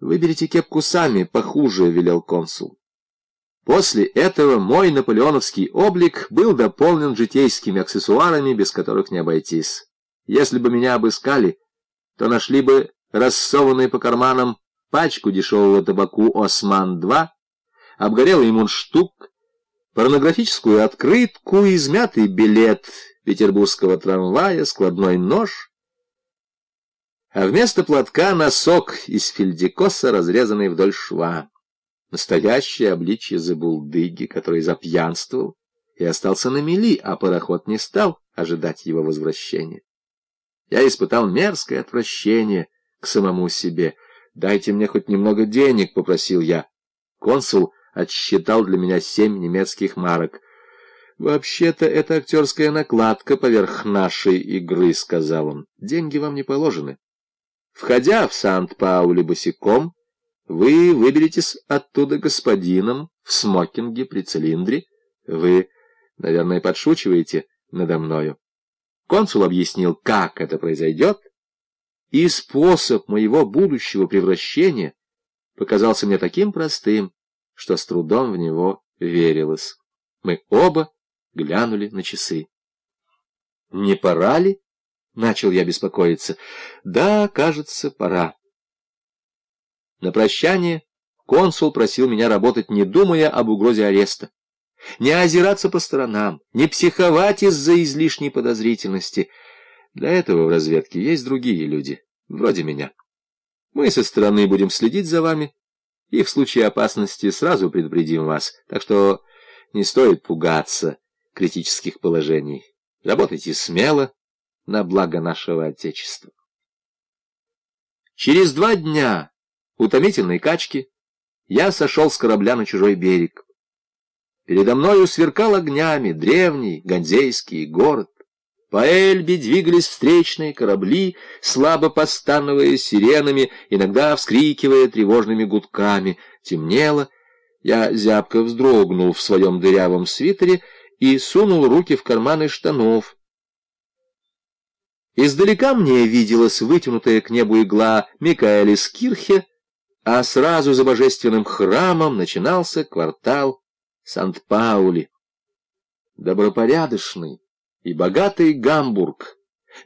Выберите кепку сами, похуже, — велел консул. После этого мой наполеоновский облик был дополнен житейскими аксессуарами, без которых не обойтись. Если бы меня обыскали, то нашли бы рассованные по карманам пачку дешевого табаку «Осман-2», обгорелый мундштук, порнографическую открытку, измятый билет петербургского трамвая, складной нож, а вместо платка носок из фельдикоса, разрезанный вдоль шва. Настоящее обличье забулдыги, который запьянствовал и остался на мели, а пароход не стал ожидать его возвращения. Я испытал мерзкое отвращение к самому себе. «Дайте мне хоть немного денег», — попросил я. Консул отсчитал для меня семь немецких марок. «Вообще-то это актерская накладка поверх нашей игры», — сказал он. «Деньги вам не положены. Входя в Сант-Паули босиком, вы выберетесь оттуда господином в смокинге при цилиндре. Вы, наверное, подшучиваете надо мною. Консул объяснил, как это произойдет, и способ моего будущего превращения показался мне таким простым, что с трудом в него верилось. Мы оба глянули на часы. «Не пора ли?» — начал я беспокоиться. «Да, кажется, пора». На прощание консул просил меня работать, не думая об угрозе ареста. Не озираться по сторонам, не психовать из-за излишней подозрительности. Для этого в разведке есть другие люди, вроде меня. Мы со стороны будем следить за вами и в случае опасности сразу предупредим вас, так что не стоит пугаться критических положений. Работайте смело на благо нашего Отечества. Через два дня утомительной качки, я сошел с корабля на чужой берег. Передо мною сверкал огнями древний ганзейский город. По Эльбе двигались встречные корабли, слабо постановая сиренами, иногда вскрикивая тревожными гудками. Темнело. Я зябко вздрогнул в своем дырявом свитере и сунул руки в карманы штанов. Издалека мне виделась вытянутая к небу игла Микаэлис Кирхе, а сразу за божественным храмом начинался квартал Сант-Паули. Добропорядочный и богатый Гамбург,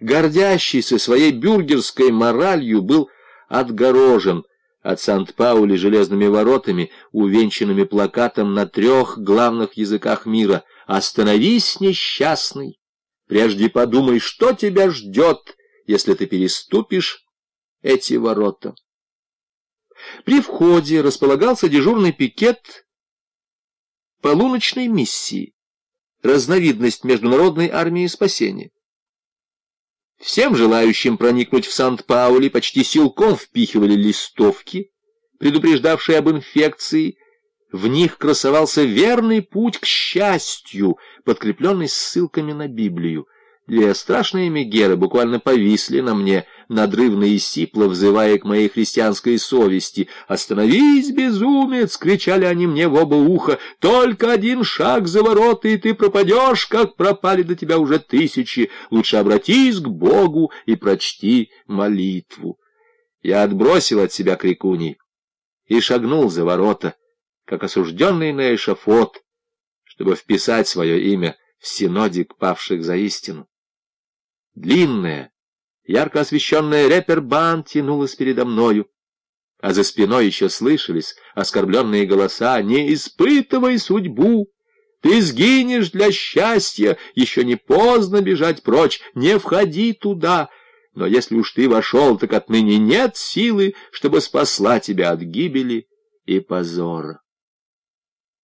гордящийся своей бюргерской моралью, был отгорожен от Сант-Паули железными воротами, увенчанными плакатом на трех главных языках мира «Остановись, несчастный! Прежде подумай, что тебя ждет, если ты переступишь эти ворота». При входе располагался дежурный пикет полуночной миссии, разновидность Международной армии спасения. Всем желающим проникнуть в Сант-Паули почти силком впихивали листовки, предупреждавшие об инфекции. В них красовался верный путь к счастью, подкрепленный ссылками на Библию. Две страшные мегеры буквально повисли на мне, надрывно и сипло взывая к моей христианской совести. «Остановись, безумец!» — кричали они мне в оба уха. «Только один шаг за ворота, и ты пропадешь, как пропали до тебя уже тысячи. Лучше обратись к Богу и прочти молитву». Я отбросил от себя крикуний и шагнул за ворота, как осужденный на эшафот, чтобы вписать свое имя в синодик павших за истину. Длинная, ярко освещенная репербан тянулась передо мною, а за спиной еще слышались оскорбленные голоса «Не испытывай судьбу! Ты сгинешь для счастья! Еще не поздно бежать прочь! Не входи туда!» Но если уж ты вошел, так отныне нет силы, чтобы спасла тебя от гибели и позора.